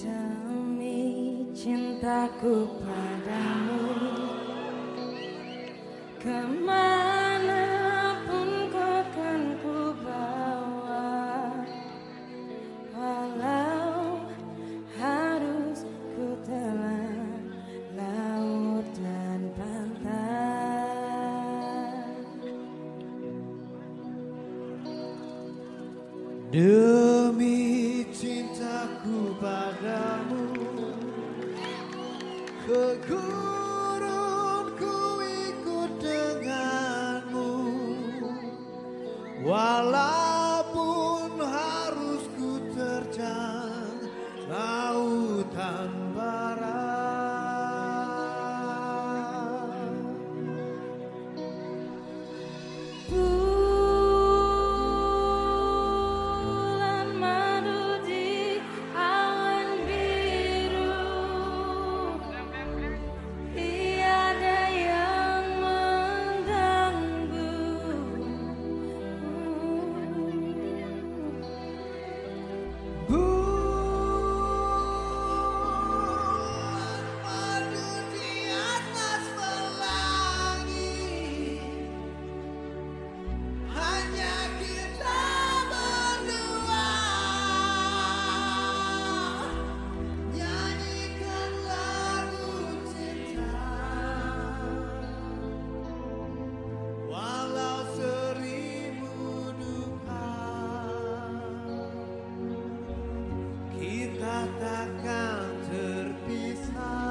Demi cintaku padamu Ke mana pun kau kan ku bawa Walau harus ku telan laut dan pantai Duh. Demi cintaku padamu Ke ikut denganmu. Walau takkan terpisah.